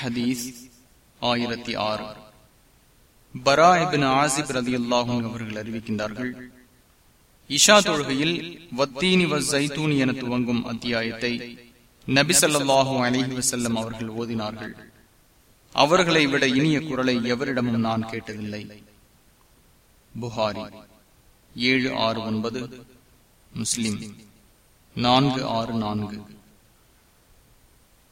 ஹதீஸ் ஆயிரத்தி ஆறு. பரா இபின் ஆசிப் ரதி அல்லாஹும் அவர்கள் அறிவிக்கின்றார்கள் இஷா தொழுகையில் வத்தீனி வசைத்தூன் என துவங்கும் அத்தியாயத்தை நபிசல்லாஹு அலிஹி வசல்லம் அவர்கள் ஓதினார்கள். அவர்களை விட இனிய குரலை எவரிடமும் நான் கேட்டதில்லை. புகாரி ஏழு ஆறு ஒன்பது முஸ்லிம் நான்கு ஆறு நான்கு.